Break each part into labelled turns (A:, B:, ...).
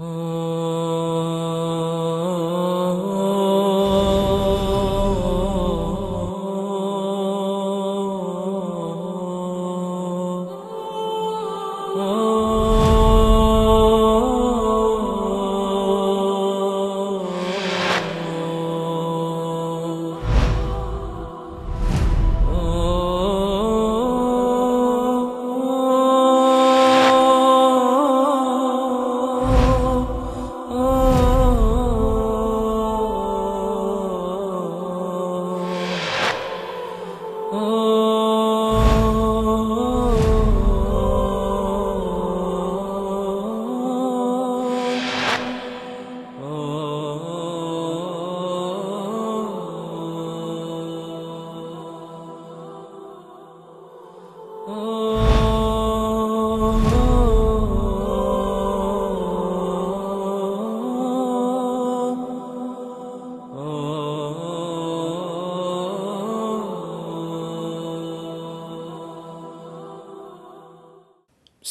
A: Oh.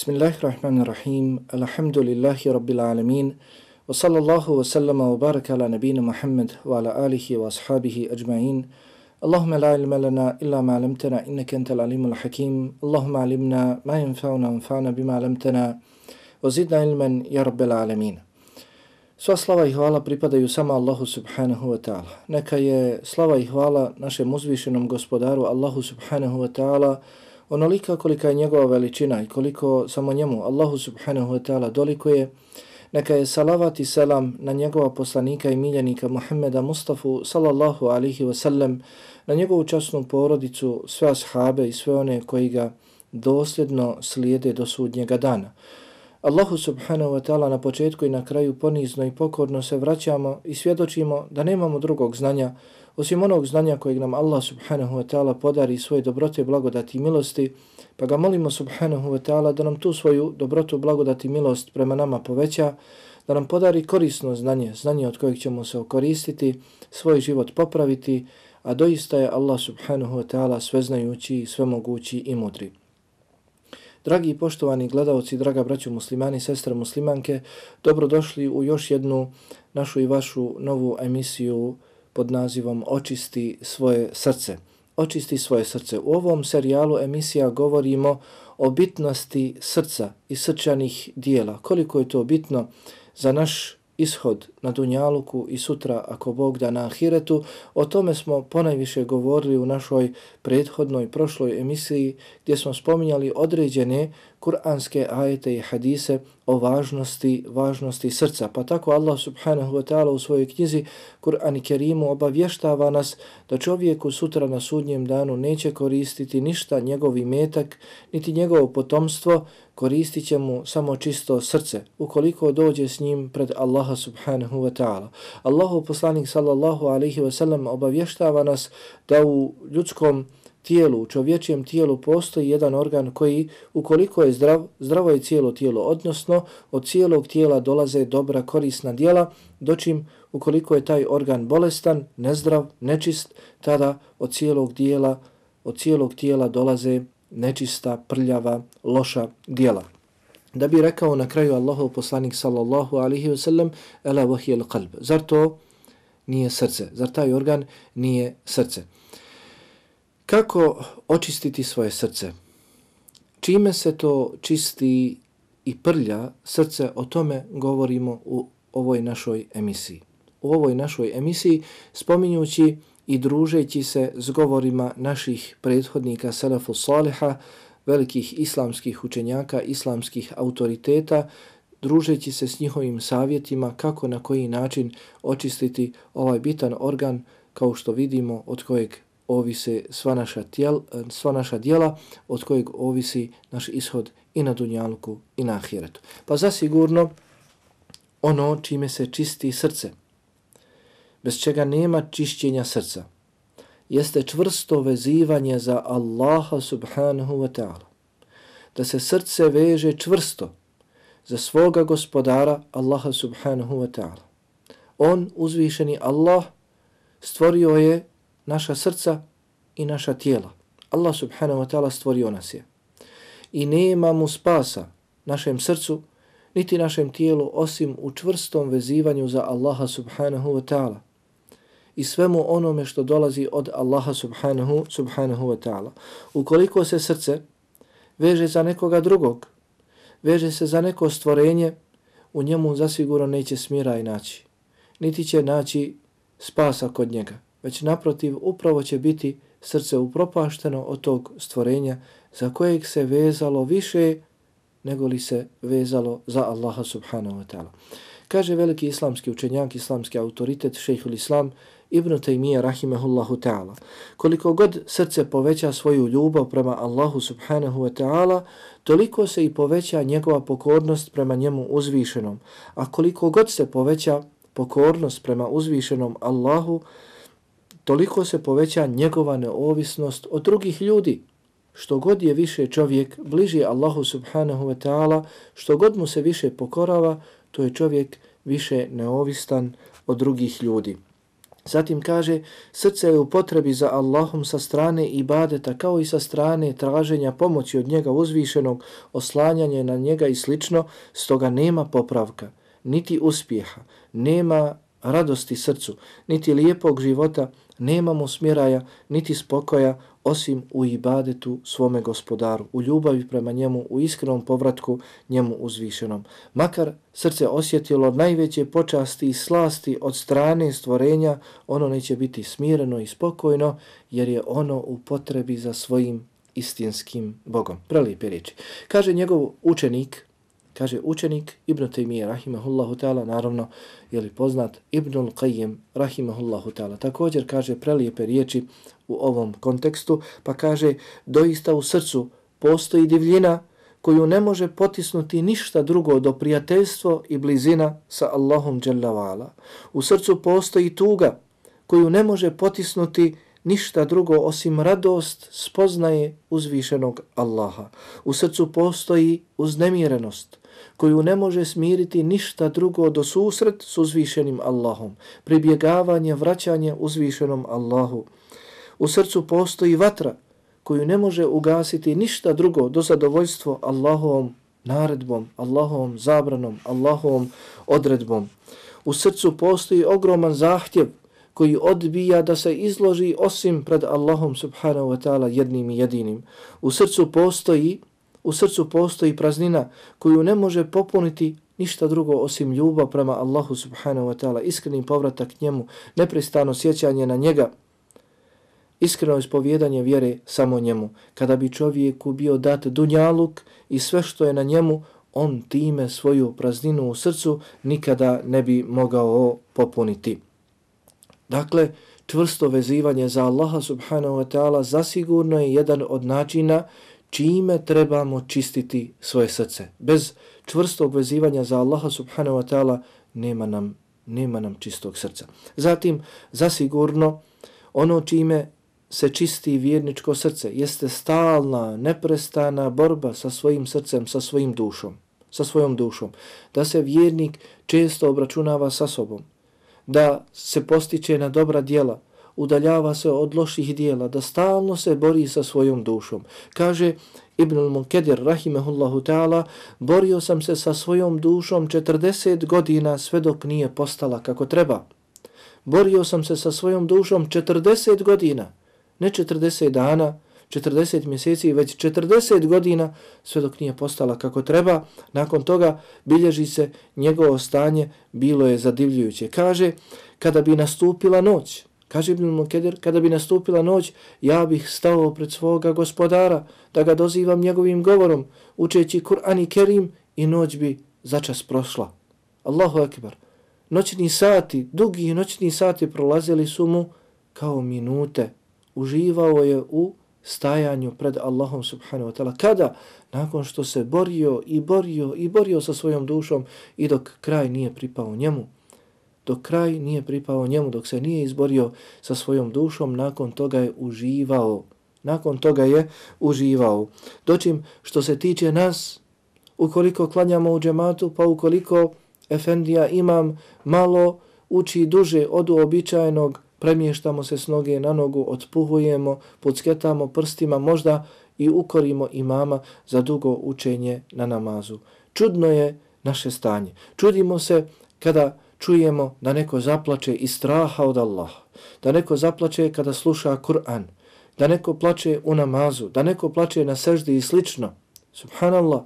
A: Bismillahirrahmanirrahim. Alhamdulillahi rabbil alamin. Wa sallallahu wa sallama wa baraka ala nabina Muhammad wa ala alihi wa ashabihi ajma'in. Allahumma la ilma lana illa ma alamtana innaka antal alimul hakim. Allahumma alimna ma yanfa'una anfa'na bima alamtana wa zidna ilman ya rabbil alamin. Sva slava i hvala pripadaju samo Allahu subhanahu wa ta'ala. Neka je slava i hvala našem uzvišenom gospodaru Allahu subhanahu wa ta'ala onolika kolika je njegova veličina i koliko samo njemu Allahu subhanahu wa ta'ala doliko je, neka je salavat i selam na njegova poslanika i miljenika Muhammeda Mustafa sallallahu alihi wa sallam, na njegovu časnu porodicu, sve ashabe i sve one koji ga dosljedno slijede do sudnjega dana. Allahu subhanahu wa ta'ala na početku i na kraju ponizno i pokorno se vraćamo i svjedočimo da nemamo drugog znanja Osim onog znanja kojeg nam Allah subhanahu wa ta'ala podari svoje dobrote, blagodati i milosti, pa ga molimo subhanahu wa ta'ala da nam tu svoju dobrotu, blagodati i milost prema nama poveća, da nam podari korisno znanje, znanje od kojeg ćemo se okoristiti, svoj život popraviti, a doista je Allah subhanahu wa ta'ala sveznajući, svemogući i mudri. Dragi i poštovani gledalci, draga braću muslimani, sestre muslimanke, dobrodošli u još jednu našu i vašu novu emisiju pod nazivom Očisti svoje srce. Očisti svoje srce. U ovom serijalu emisija govorimo o bitnosti srca i srčanih dijela. Koliko je to bitno za naš ishod na Dunjaluku i sutra ako Bog da na Ahiretu. O tome smo ponajviše govorili u našoj prethodnoj prošloj emisiji gdje smo spominjali određene kuranske ajete i hadise o važnosti, važnosti srca. Pa tako Allah subhanahu wa ta'ala u svojoj knjizi Kur'an i Kerimu obavještava nas da čovjeku sutra na sudnjem danu neće koristiti ništa njegovi metak, niti njegovo potomstvo, koristit će mu samo čisto srce, ukoliko dođe s njim pred Allaha subhanahu wa ta'ala. Allahu poslanik sallallahu alaihi wa sallam obavještava nas da u ljudskom tijelu, u čovječijem tijelu postoji jedan organ koji, ukoliko je zdrav, zdravo je cijelo tijelo, odnosno od cijelog tijela dolaze dobra korisna dijela, dočim ukoliko je taj organ bolestan, nezdrav, nečist, tada od cijelog dijela, od cijelog tijela dolaze nečista, prljava, loša dijela. Da bi rekao na kraju Allahov poslanik sallallahu alihi wasallam, ela vahijel qalb. Zar to nije srce? Zar taj organ nije srce? Kako očistiti svoje srce? Čime se to čisti i prlja srce, o tome govorimo u ovoj našoj emisiji. U ovoj našoj emisiji spominjući i družeći se s govorima naših prethodnika Salafu Saliha, velikih islamskih učenjaka, islamskih autoriteta, družeći se s njihovim savjetima kako na koji način očistiti ovaj bitan organ kao što vidimo od kojeg ovise sva naša, tijel, sva naša dijela, od kojeg ovisi naš ishod i na dunjalku i na ahiretu. Pa zasigurno ono čime se čisti srce, bez čega nema čišćenja srca, jeste čvrsto vezivanje za Allaha subhanahu wa ta'ala. Da se srce veže čvrsto za svoga gospodara Allaha subhanahu wa ta'ala. On, uzvišeni Allah, stvorio je naša srca i naša tijela. Allah subhanahu wa ta'ala stvorio nas je. I nema mu spasa našem srcu, niti našem tijelu osim u čvrstom vezivanju za Allaha subhanahu wa ta'ala i svemu onome što dolazi od Allaha subhanahu, subhanahu wa ta'ala. Ukoliko se srce veže za nekoga drugog, veže se za neko stvorenje, u njemu zasigurno neće smira i naći. Niti će naći spasa kod njega, već naprotiv upravo će biti srce upropašteno od tog stvorenja za kojeg se vezalo više nego li se vezalo za Allaha subhanahu wa ta'ala. Kaže veliki islamski učenjak, islamski autoritet, šejhul islam, Ibn Taymiyyah rahimehullahu ta'ala. Koliko god srce poveća svoju ljubav prema Allahu subhanahu wa ta'ala, toliko se i poveća njegova pokornost prema njemu uzvišenom. A koliko god se poveća pokornost prema uzvišenom Allahu, toliko se poveća njegova neovisnost od drugih ljudi. Što god je više čovjek bliži Allahu subhanahu wa ta'ala, što god mu se više pokorava, to je čovjek više neovistan od drugih ljudi. Zatim kaže, srce je u potrebi za Allahom sa strane ibadeta kao i sa strane traženja pomoći od njega uzvišenog, oslanjanje na njega i slično, stoga nema popravka, niti uspjeha, nema radosti srcu, niti lijepog života, nemamo smjeraja, niti spokoja, osim u ibadetu svome gospodaru, u ljubavi prema njemu, u iskrenom povratku njemu uzvišenom. Makar srce osjetilo najveće počasti i slasti od strane stvorenja, ono neće biti smireno i spokojno, jer je ono u potrebi za svojim istinskim Bogom. Prelijepe riječi. Kaže njegov učenik, kaže učenik Ibn Taymiye rahimahullahu ta'ala, naravno je li poznat Ibnul Qayyim rahimahullahu ta'ala. Također kaže prelijepe riječi u ovom kontekstu, pa kaže doista u srcu postoji divljina koju ne može potisnuti ništa drugo do prijateljstvo i blizina sa Allahom dželavala. U srcu postoji tuga koju ne može potisnuti ništa drugo osim radost spoznaje uzvišenog Allaha. U srcu postoji uznemirenost koju ne može smiriti ništa drugo do susret s uzvišenim Allahom, pribjegavanje, vraćanje uzvišenom Allahu. U srcu postoji vatra koju ne može ugasiti ništa drugo do zadovoljstvo Allahovom naredbom, Allahovom zabranom, Allahovom odredbom. U srcu postoji ogroman zahtjev koji odbija da se izloži osim pred Allahom subhanahu wa ta'ala jednim i jedinim. U srcu postoji u srcu postoji praznina koju ne može popuniti ništa drugo osim ljubav prema Allahu subhanahu wa ta'ala, iskrenim povratak njemu, neprestano sjećanje na njega, iskreno ispovjedanje vjere samo njemu. Kada bi čovjeku bio dat dunjaluk i sve što je na njemu, on time svoju prazninu u srcu nikada ne bi mogao popuniti. Dakle, čvrsto vezivanje za Allaha subhanahu wa ta'ala zasigurno je jedan od načina čime trebamo čistiti svoje srce. Bez čvrstog vezivanja za Allaha subhanahu wa ta'ala nema nam, nema nam čistog srca. Zatim, zasigurno, ono čime se čisti vjerničko srce jeste stalna, neprestana borba sa svojim srcem, sa svojim dušom, sa svojom dušom. Da se vjernik često obračunava sa sobom, da se postiče na dobra djela, udaljava se od loših dijela, da stalno se bori sa svojom dušom. Kaže Ibn al-Munkedir, rahimehullahu ta'ala, borio sam se sa svojom dušom 40 godina sve dok nije postala kako treba. Borio sam se sa svojom dušom 40 godina, ne 40 dana, 40 mjeseci, već 40 godina sve dok nije postala kako treba. Nakon toga bilježi se njegovo stanje, bilo je zadivljujuće. Kaže, kada bi nastupila noć, Kaže Ibn Mukedir, kada bi nastupila noć, ja bih stao pred svoga gospodara da ga dozivam njegovim govorom, učeći Kur'an i Kerim i noć bi začas prošla. Allahu akbar. Noćni sati, dugi noćni sati prolazili su mu kao minute. Uživao je u stajanju pred Allahom subhanahu wa ta'ala. Kada? Nakon što se borio i borio i borio sa svojom dušom i dok kraj nije pripao njemu dok kraj nije pripao njemu, dok se nije izborio sa svojom dušom, nakon toga je uživao. Nakon toga je uživao. Doćim, što se tiče nas, ukoliko klanjamo u džematu, pa ukoliko Efendija imam malo, uči duže od uobičajenog, premještamo se s noge na nogu, otpuhujemo, pucketamo prstima, možda i ukorimo imama za dugo učenje na namazu. Čudno je naše stanje. Čudimo se kada čujemo da neko zaplače iz straha od Allaha, da neko zaplače kada sluša Kur'an, da neko plače u namazu, da neko plače na seždi i slično. Subhanallah,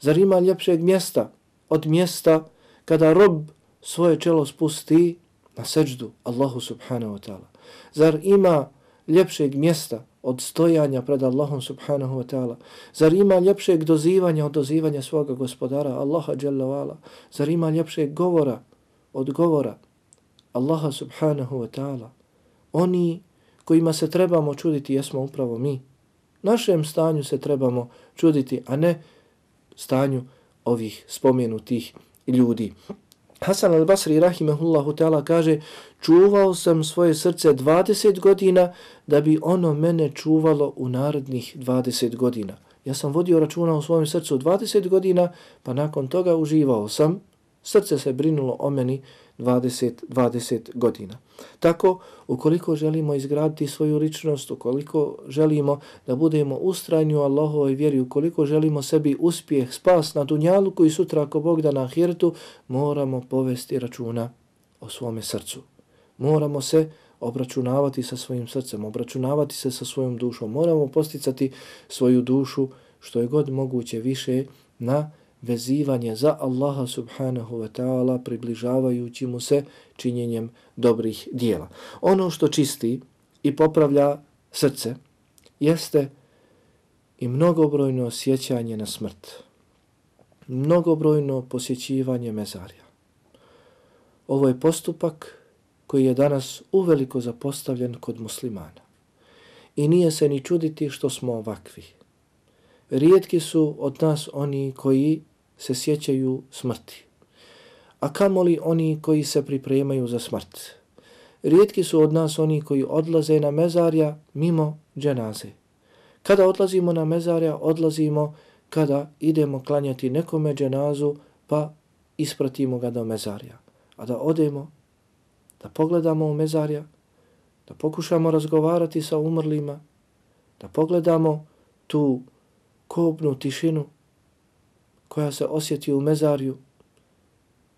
A: zar ima ljepšeg mjesta od mjesta kada rob svoje čelo spusti na seždu Allahu subhanahu wa ta'ala? Zar ima ljepšeg mjesta od stojanja pred Allahom subhanahu wa ta'ala? Zar ima ljepšeg dozivanja od dozivanja svoga gospodara Allaha jalla wa'ala? Zar ima ljepšeg govora od govora Allaha subhanahu wa ta'ala? Oni kojima se trebamo čuditi jesmo upravo mi. Našem stanju se trebamo čuditi, a ne stanju ovih spomenutih ljudi. Hasan al-Basri rahimehullahu ta'ala kaže čuvao sam svoje srce 20 godina da bi ono mene čuvalo u narednih 20 godina. Ja sam vodio računa u svojem srcu 20 godina, pa nakon toga uživao sam. Srce se brinulo o meni 20, 20 godina. Tako, ukoliko želimo izgraditi svoju ličnost, ukoliko želimo da budemo ustrajni u Allahovoj vjeri, ukoliko želimo sebi uspjeh, spas na dunjalu koji sutra ako Bog da na hirtu, moramo povesti računa o svome srcu. Moramo se obračunavati sa svojim srcem, obračunavati se sa svojom dušom. Moramo posticati svoju dušu što je god moguće više na vezivanje za Allaha subhanahu wa ta'ala približavajući mu se činjenjem dobrih dijela. Ono što čisti i popravlja srce jeste i mnogobrojno osjećanje na smrt. Mnogobrojno posjećivanje mezarja. Ovo je postupak koji je danas uveliko zapostavljen kod muslimana. I nije se ni čuditi što smo ovakvi. Rijetki su od nas oni koji se sjećaju smrti. A kamoli oni koji se pripremaju za smrt. Rijetki su od nas oni koji odlaze na mezarja mimo dženaze. Kada odlazimo na mezarja, odlazimo kada idemo klanjati nekome dženazu, pa ispratimo ga do mezarja. A da odemo, da pogledamo u mezarja, da pokušamo razgovarati sa umrlima, da pogledamo tu kobnu tišinu, koja se osjeti u mezarju,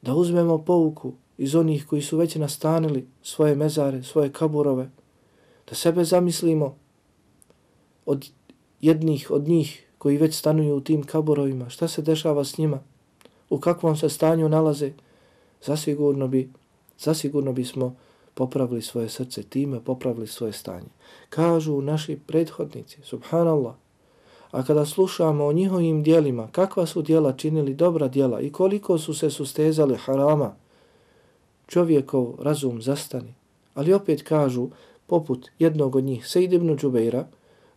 A: da uzmemo pouku iz onih koji su već nastanili svoje mezare, svoje kaburove, da sebe zamislimo od jednih od njih koji već stanuju u tim kaburovima, šta se dešava s njima, u kakvom se stanju nalaze, zasigurno bi, zasigurno bismo popravili svoje srce time, popravili svoje stanje. Kažu naši prethodnici, subhanallah, A kada slušamo o njihovim dijelima, kakva su dijela činili dobra dijela i koliko su se sustezali harama, čovjekov razum zastani. Ali opet kažu, poput jednog od njih, Sejid ibn Džubeira,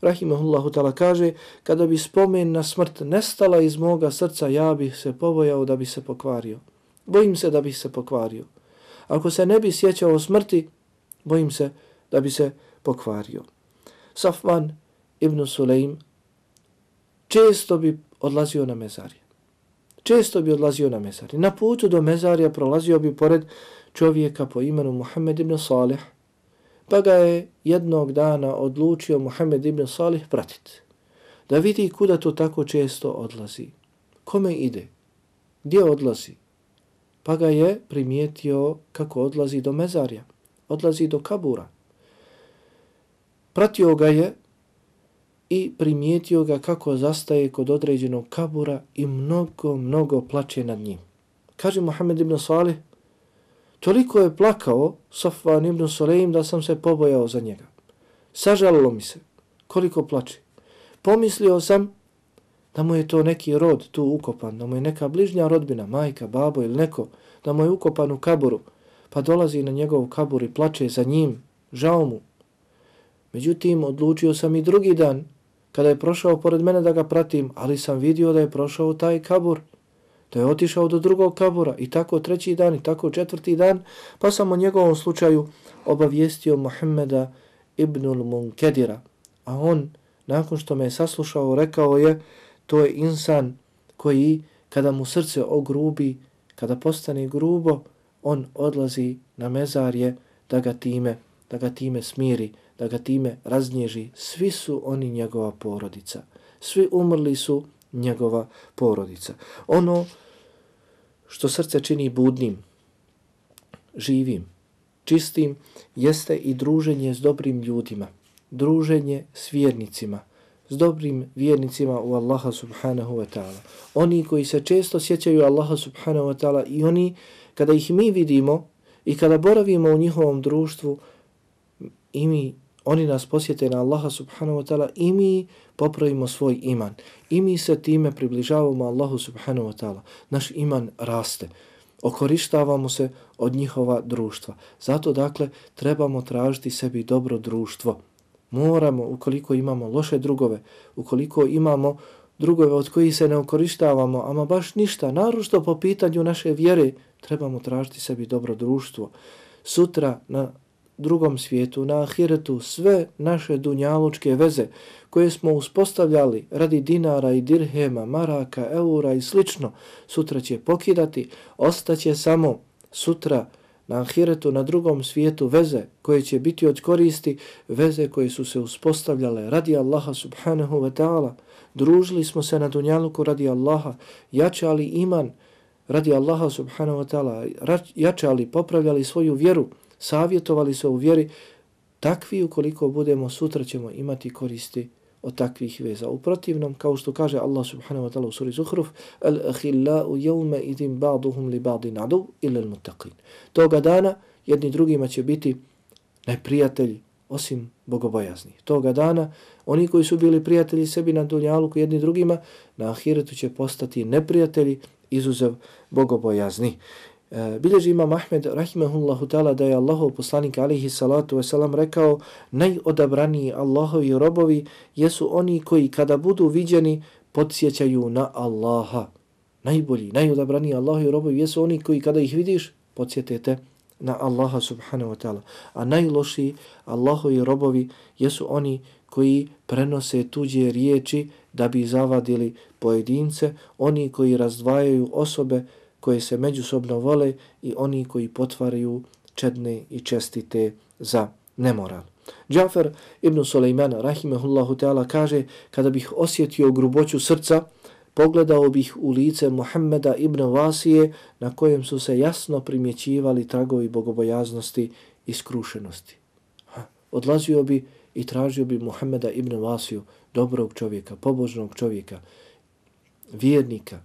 A: Rahimahullahu ta'ala kaže, kada bi spomen na smrt nestala iz moga srca, ja bih se pobojao da bi se pokvario. Bojim se da bih se pokvario. Ako se ne bi sjećao smrti, bojim se da bi se pokvario. Safman ibn Sulejm, često bi odlazio na mezarje. Često bi odlazio na mezarje. Na putu do mezarja prolazio bi pored čovjeka po imenu Muhammed ibn Salih, pa ga je jednog dana odlučio Muhammed ibn Salih pratiti. Da vidi kuda to tako često odlazi. Kome ide? Gdje odlazi? Pa ga je primijetio kako odlazi do mezarja. Odlazi do kabura. Pratio ga je i primijetio ga kako zastaje kod određenog kabura i mnogo, mnogo plače nad njim. Kaže Muhammed ibn Salih, toliko je plakao Safvan ibn Salihim da sam se pobojao za njega. Sažalilo mi se koliko plače. Pomislio sam da mu je to neki rod tu ukopan, da mu je neka bližnja rodbina, majka, babo ili neko, da mu je ukopan u kaburu, pa dolazi na njegov kabur i plače za njim, žao mu. Međutim, odlučio sam i drugi dan kada je prošao pored mene da ga pratim, ali sam vidio da je prošao taj kabur, da je otišao do drugog kabura i tako treći dan i tako četvrti dan, pa sam o njegovom slučaju obavijestio Muhammeda ibnul Munkedira. A on, nakon što me je saslušao, rekao je, to je insan koji, kada mu srce ogrubi, kada postane grubo, on odlazi na mezarje da ga time, da ga time smiri da ga time raznježi. Svi su oni njegova porodica. Svi umrli su njegova porodica. Ono što srce čini budnim, živim, čistim, jeste i druženje s dobrim ljudima, druženje s vjernicima, s dobrim vjernicima u Allaha subhanahu wa ta'ala. Oni koji se često sjećaju Allaha subhanahu wa ta'ala i oni kada ih mi vidimo i kada boravimo u njihovom društvu i mi, oni nas posjete na Allaha subhanahu wa ta'ala i mi popravimo svoj iman. I mi se time približavamo Allahu subhanahu wa ta'ala. Naš iman raste. Okorištavamo se od njihova društva. Zato dakle trebamo tražiti sebi dobro društvo. Moramo, ukoliko imamo loše drugove, ukoliko imamo drugove od kojih se ne okorištavamo, ama baš ništa, narušto po pitanju naše vjere, trebamo tražiti sebi dobro društvo. Sutra na drugom svijetu, na ahiretu, sve naše dunjalučke veze koje smo uspostavljali radi dinara i dirhema, maraka, eura i slično, sutra će pokidati, ostaće samo sutra na ahiretu, na drugom svijetu veze koje će biti od koristi, veze koje su se uspostavljale radi Allaha subhanahu wa ta'ala. Družili smo se na dunjaluku radi Allaha, jačali iman radi Allaha subhanahu wa ta'ala, jačali, popravljali svoju vjeru, savjetovali se u vjeri, takvi ukoliko budemo, sutra ćemo imati koristi od takvih veza. U protivnom, kao što kaže Allah subhanahu wa ta'ala u suri Zuhruf, al-ahillau jevme idim ba'duhum li ba'di nadu ila al-mutaqin. Toga dana jedni drugima će biti neprijatelji, osim bogobojazni. Toga dana oni koji su bili prijatelji sebi na dunjalu jedni drugima, na ahiretu će postati neprijatelji, izuzev bogobojazni. E, bilježi imam Ahmed rahimahullahu ta'ala da je Allahov poslanik alihi salatu wasalam rekao najodabraniji Allahovi robovi jesu oni koji kada budu viđeni podsjećaju na Allaha. Najbolji, najodabraniji Allahovi robovi jesu oni koji kada ih vidiš podsjetete na Allaha subhanahu wa ta'ala. A najlošiji Allahovi robovi jesu oni koji prenose tuđe riječi da bi zavadili pojedince, oni koji razdvajaju osobe koje se međusobno vole i oni koji potvaraju čedne i čestite za nemoral. Džafer ibn Sulejman, rahimehullahu ta'ala, kaže, kada bih osjetio gruboću srca, pogledao bih u lice Muhammeda ibn Vasije, na kojem su se jasno primjećivali tragovi bogobojaznosti i skrušenosti. Ha, odlazio bi i tražio bi Muhammeda ibn Vasiju, dobrog čovjeka, pobožnog čovjeka, vjernika,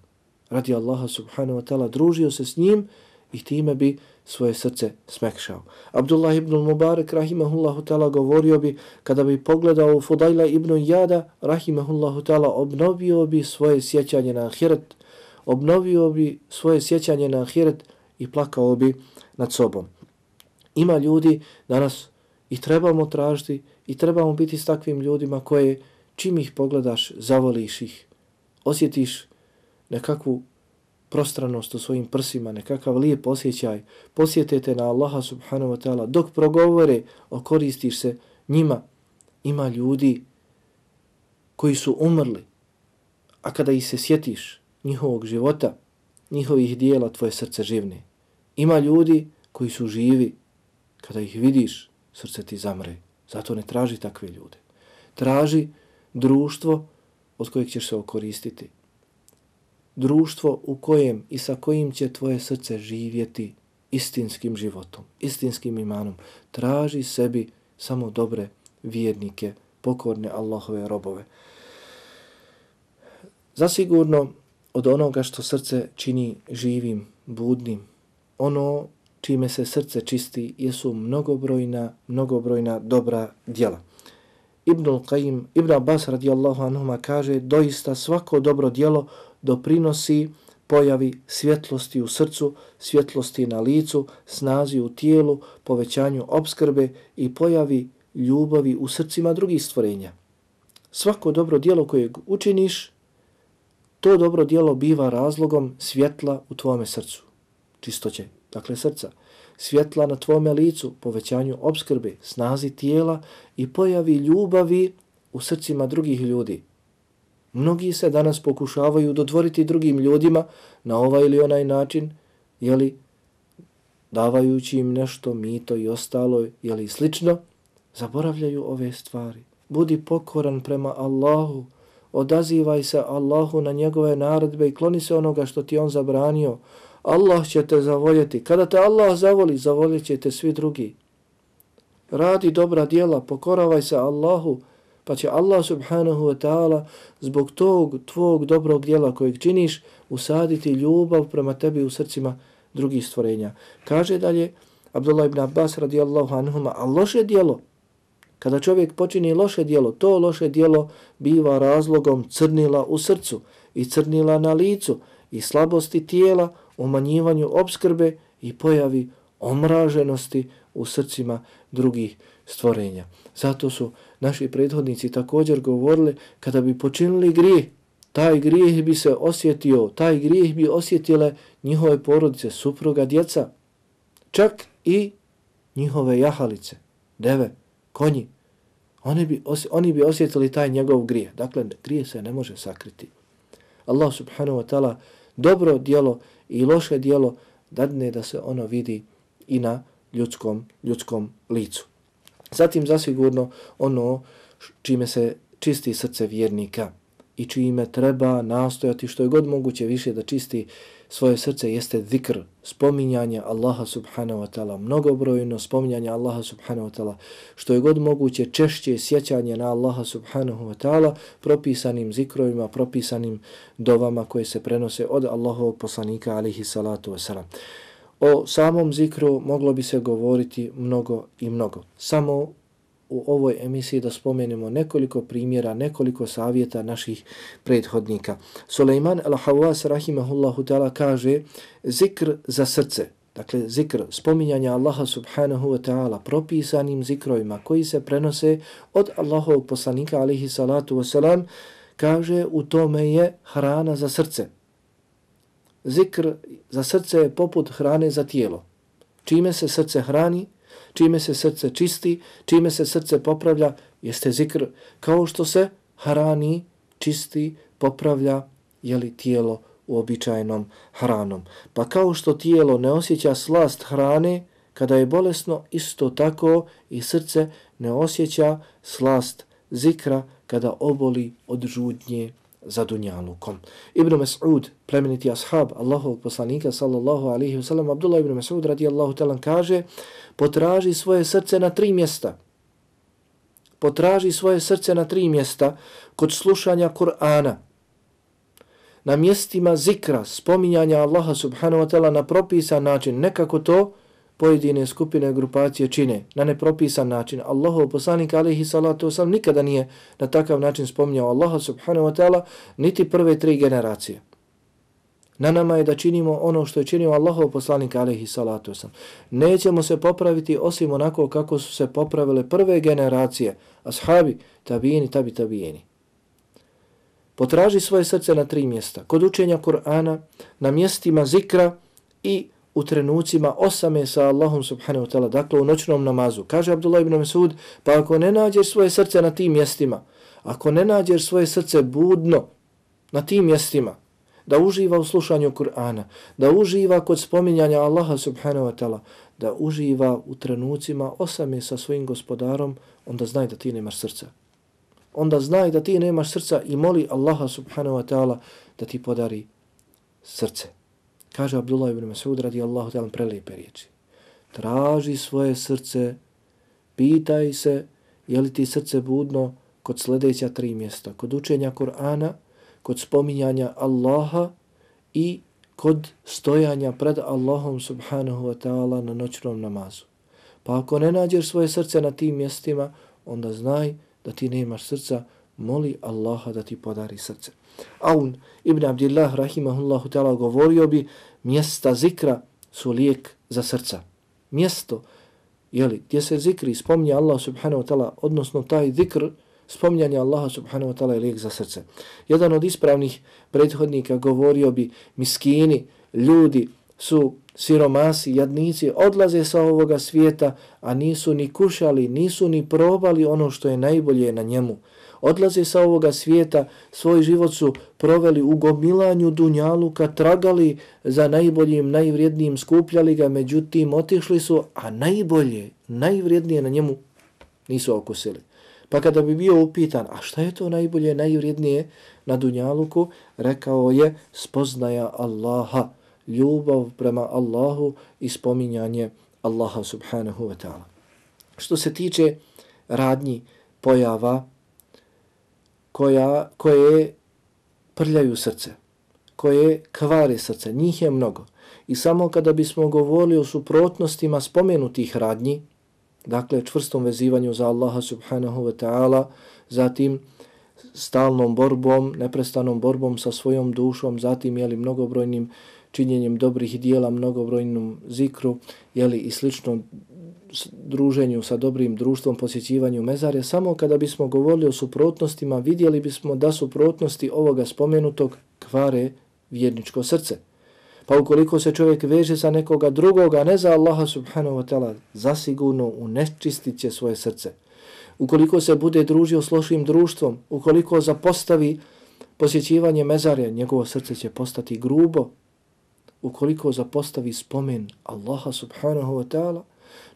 A: radi Allaha subhanahu wa ta'ala, družio se s njim i time bi svoje srce smekšao. Abdullah ibn Mubarak, rahimahullahu ta'ala, govorio bi, kada bi pogledao Fudajla ibn Jada, rahimahullahu ta'ala, obnovio bi svoje sjećanje na ahiret, obnovio bi svoje sjećanje na ahiret i plakao bi nad sobom. Ima ljudi danas i trebamo tražiti i trebamo biti s takvim ljudima koje čim ih pogledaš, zavoliš ih, osjetiš nekakvu prostranost u svojim prsima, nekakav lijep osjećaj, posjetete na Allaha subhanahu wa ta'ala, dok progovore, okoristiš se njima, ima ljudi koji su umrli, a kada ih se sjetiš njihovog života, njihovih dijela, tvoje srce živne. Ima ljudi koji su živi, kada ih vidiš, srce ti zamre. Zato ne traži takve ljude. Traži društvo od kojeg ćeš se okoristiti, društvo u kojem i sa kojim će tvoje srce živjeti istinskim životom, istinskim imanom. Traži sebi samo dobre vjernike, pokorne Allahove robove. Zasigurno od onoga što srce čini živim, budnim, ono čime se srce čisti jesu mnogobrojna, mnogobrojna dobra djela. Ibn Qayyim, Ibn Abbas radijallahu anhuma kaže doista svako dobro djelo doprinosi pojavi svjetlosti u srcu, svjetlosti na licu, snazi u tijelu, povećanju obskrbe i pojavi ljubavi u srcima drugih stvorenja. Svako dobro dijelo koje učiniš, to dobro dijelo biva razlogom svjetla u tvome srcu. Čistoće, dakle srca. Svjetla na tvome licu, povećanju obskrbe, snazi tijela i pojavi ljubavi u srcima drugih ljudi. Mnogi se danas pokušavaju dodvoriti drugim ljudima na ovaj ili onaj način, jeli, davajući im nešto, mito i ostalo, jeli slično, zaboravljaju ove stvari. Budi pokoran prema Allahu, odazivaj se Allahu na njegove naredbe i kloni se onoga što ti on zabranio. Allah će te zavoljeti. Kada te Allah zavoli, zavoljet će te svi drugi. Radi dobra dijela, pokoravaj se Allahu, pa će Allah subhanahu wa ta'ala zbog tog tvog dobrog dijela kojeg činiš usaditi ljubav prema tebi u srcima drugih stvorenja. Kaže dalje Abdullah ibn Abbas radijallahu anhuma, a loše dijelo, kada čovjek počini loše dijelo, to loše dijelo biva razlogom crnila u srcu i crnila na licu i slabosti tijela, umanjivanju obskrbe i pojavi omraženosti u srcima drugih stvorenja. Zato su naši prethodnici također govorili kada bi počinili grijeh, taj grijeh bi se osjetio, taj grijeh bi osjetile njihove porodice, supruga, djeca, čak i njihove jahalice, deve, konji. Oni bi, oni bi osjetili taj njegov grijeh. Dakle, grijeh se ne može sakriti. Allah subhanahu wa ta'ala dobro dijelo i loše dijelo dadne da se ono vidi i na ljudskom, ljudskom licu. Zatim zasigurno ono čime se čisti srce vjernika i čime treba nastojati što je god moguće više da čisti svoje srce jeste zikr, spominjanje Allaha subhanahu wa ta'ala, mnogobrojno spominjanje Allaha subhanahu wa ta'ala, što je god moguće češće sjećanje na Allaha subhanahu wa ta'ala, propisanim zikrovima, propisanim dovama koje se prenose od Allahovog poslanika alihi salatu wasalam. O samom zikru moglo bi se govoriti mnogo i mnogo. Samo u ovoj emisiji da spomenemo nekoliko primjera, nekoliko savjeta naših prethodnika. Suleiman al-Hawas rahimahullahu ta'ala kaže zikr za srce. Dakle, zikr, spominjanja Allaha subhanahu wa ta'ala propisanim zikrojima koji se prenose od Allahovog poslanika alihi salatu wasalam, kaže u tome je hrana za srce. Zikr za srce je poput hrane za tijelo. Čime se srce hrani, čime se srce čisti, čime se srce popravlja, jeste zikr kao što se hrani, čisti, popravlja jeli tijelo uobičajenom hranom. Pa kao što tijelo ne osjeća slast hrane kada je bolesno, isto tako i srce ne osjeća slast zikra kada oboli od žudnje za dunjalukom. Ibn Mas'ud, plemeniti ashab Allahovog poslanika sallallahu alaihi wa sallam, Abdullah ibn Mas'ud radijallahu talan kaže, potraži svoje srce na tri mjesta. Potraži svoje srce na tri mjesta kod slušanja Kur'ana. Na mjestima zikra, spominjanja Allaha subhanahu wa ta'ala na propisan način, nekako to pojedine skupine grupacije čine na nepropisan način. Allahov poslanik alihi salatu wasalam nikada nije na takav način spominjao Allaha subhanahu wa ta'ala niti prve tri generacije. Na nama je da činimo ono što je činio Allahov poslanik alaihi salatu wasalam. Nećemo se popraviti osim onako kako su se popravile prve generacije, ashabi, tabijeni, tabi, tabijeni. Potraži svoje srce na tri mjesta. Kod učenja Kur'ana, na mjestima zikra i u trenucima osame sa Allahom subhanahu wa ta'ala, dakle u noćnom namazu. Kaže Abdullah ibn Mesud, pa ako ne nađeš svoje srce na tim mjestima, ako ne nađeš svoje srce budno na tim mjestima, da uživa u slušanju Kur'ana, da uživa kod spominjanja Allaha subhanahu wa ta'ala, da uživa u trenucima osame sa svojim gospodarom, onda znaj da ti nemaš srca. Onda znaj da ti nemaš srca i moli Allaha subhanahu wa ta'ala da ti podari srce. Kaže Abdullah ibn Mas'ud radijallahu ta'ala prelijepe riječi. Traži svoje srce, pitaj se je li ti srce budno kod sljedeća tri mjesta. Kod učenja Kur'ana, kod spominjanja Allaha i kod stojanja pred Allahom subhanahu wa ta'ala na noćnom namazu. Pa ako ne nađeš svoje srce na tim mjestima, onda znaj da ti nemaš srca, moli Allaha da ti podari srce. Aun ibn Abdillah rahimahullahu ta'ala govorio bi mjesta zikra su lijek za srca. Mjesto jeli, gdje se zikri spominje Allah subhanahu wa ta'ala, odnosno taj zikr spominjanje Allaha subhanahu wa ta'ala je lijek za srce. Jedan od ispravnih prethodnika govorio bi miskini, ljudi su siromasi, jadnici, odlaze sa ovoga svijeta, a nisu ni kušali, nisu ni probali ono što je najbolje na njemu odlaze sa ovoga svijeta, svoj život su proveli u gomilanju dunjaluka, tragali za najboljim, najvrijednijim, skupljali ga, međutim otišli su, a najbolje, najvrijednije na njemu nisu okusili. Pa kada bi bio upitan, a šta je to najbolje, najvrijednije na dunjaluku, rekao je spoznaja Allaha. ljubav prema Allahu i spominjanje Allaha subhanahu wa ta'ala. Što se tiče radnji pojava koja, koje prljaju srce, koje kvare srce, njih je mnogo. I samo kada bismo govorili o suprotnostima spomenutih radnji, dakle čvrstom vezivanju za Allaha subhanahu wa ta'ala, zatim stalnom borbom, neprestanom borbom sa svojom dušom, zatim jeli mnogobrojnim činjenjem dobrih dijela, mnogobrojnom zikru, jeli i slično druženju sa dobrim društvom, posjećivanju mezare, samo kada bismo govorili o suprotnostima, vidjeli bismo da suprotnosti ovoga spomenutog kvare vjerničko srce. Pa ukoliko se čovjek veže za nekoga drugoga, ne za Allaha subhanahu wa ta'ala, zasigurno unečistit će svoje srce. Ukoliko se bude družio s lošim društvom, ukoliko zapostavi posjećivanje mezare, njegovo srce će postati grubo. Ukoliko zapostavi spomen Allaha subhanahu wa ta'ala,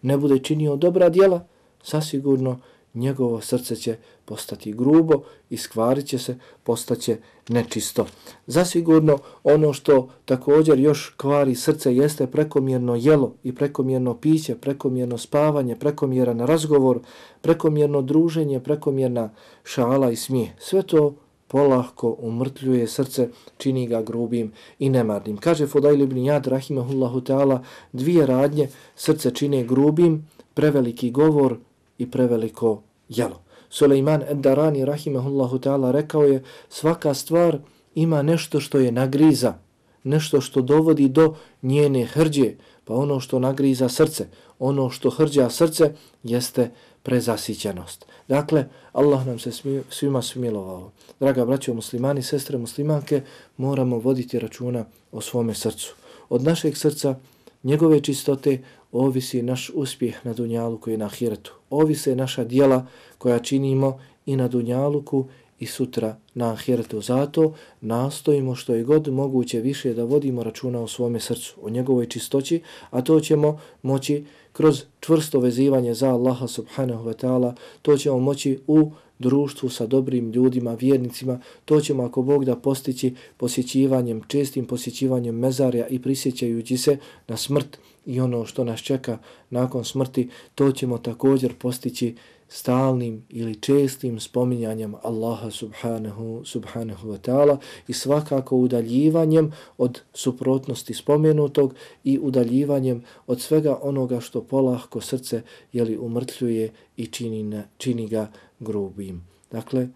A: ne bude činio dobra djela, sasigurno njegovo srce će postati grubo i skvarit će se, postaće nečisto. Zasigurno ono što također još kvari srce jeste prekomjerno jelo i prekomjerno piće, prekomjerno spavanje, prekomjeran razgovor, prekomjerno druženje, prekomjerna šala i smije. Sve to polahko umrtljuje srce, čini ga grubim i nemarnim. Kaže Fudail ibn Jad, rahimahullahu ta'ala, dvije radnje srce čine grubim, preveliki govor i preveliko jelo. Suleiman Eddarani, rahimahullahu ta'ala, rekao je, svaka stvar ima nešto što je nagriza, nešto što dovodi do njene hrđe, pa ono što nagriza srce, ono što hrđa srce, jeste prezasićenost. Dakle, Allah nam se svima smilovao. Draga braćo muslimani, sestre muslimanke, moramo voditi računa o svome srcu. Od našeg srca, njegove čistote, ovisi naš uspjeh na Dunjaluku i na Ahiretu. Ovise naša dijela koja činimo i na Dunjaluku i sutra na Ahiretu. Zato nastojimo što je god moguće više da vodimo računa o svome srcu, o njegovoj čistoći, a to ćemo moći kroz čvrsto vezivanje za Allaha subhanahu wa ta'ala, to ćemo moći u društvu sa dobrim ljudima, vjernicima, to ćemo ako Bog da postići posjećivanjem, čestim posjećivanjem mezarja i prisjećajući se na smrt i ono što nas čeka nakon smrti, to ćemo također postići stalnim ili čestim spominjanjem Allaha subhanahu, subhanahu wa ta'ala i svakako udaljivanjem od suprotnosti spomenutog i udaljivanjem od svega onoga što polahko srce jeli umrtljuje i čini, na, čini ga grubim. Dakle,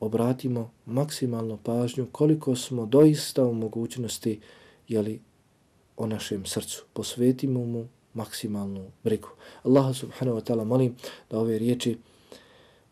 A: obratimo maksimalno pažnju koliko smo doista u mogućnosti jeli, o našem srcu. Posvetimo mu maksimalnu brigu. Allah subhanahu wa ta'ala molim da ove riječi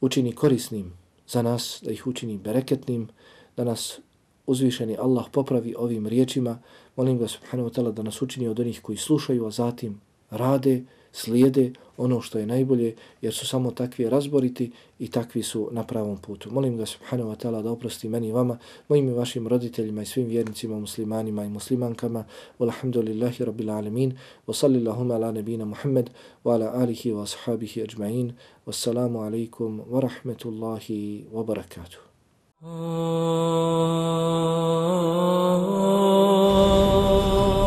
A: učini korisnim za nas, da ih učini bereketnim, da nas uzvišeni Allah popravi ovim riječima. Molim ga subhanahu wa ta'ala da nas učini od onih koji slušaju, a zatim rade, slijede ono što je najbolje, jer su samo takvi razboriti i takvi su na pravom putu. Molim ga subhanahu wa ta'ala da oprosti meni i vama, mojim i vašim roditeljima i svim vjernicima, muslimanima i muslimankama. Walhamdulillahi rabbil alamin. Wa sallillahuma ala nebina Muhammad wa ala alihi wa ashabihi ajma'in. Wassalamu alaikum wa rahmetullahi wa barakatuh. Oh, oh, oh, oh.